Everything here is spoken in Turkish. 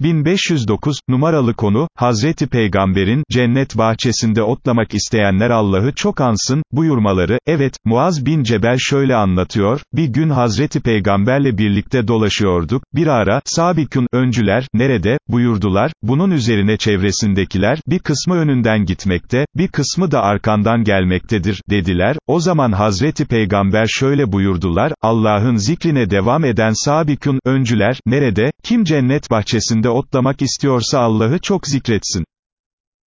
1509, numaralı konu, Hazreti Peygamber'in, cennet bahçesinde otlamak isteyenler Allah'ı çok ansın, buyurmaları, evet, Muaz bin Cebel şöyle anlatıyor, bir gün Hazreti Peygamberle birlikte dolaşıyorduk, bir ara, sabikün, öncüler, nerede, buyurdular, bunun üzerine çevresindekiler, bir kısmı önünden gitmekte, bir kısmı da arkandan gelmektedir, dediler, o zaman Hazreti Peygamber şöyle buyurdular, Allah'ın zikrine devam eden sabikün, öncüler, nerede, kim cennet bahçesinde otlamak istiyorsa Allah'ı çok zikretsin.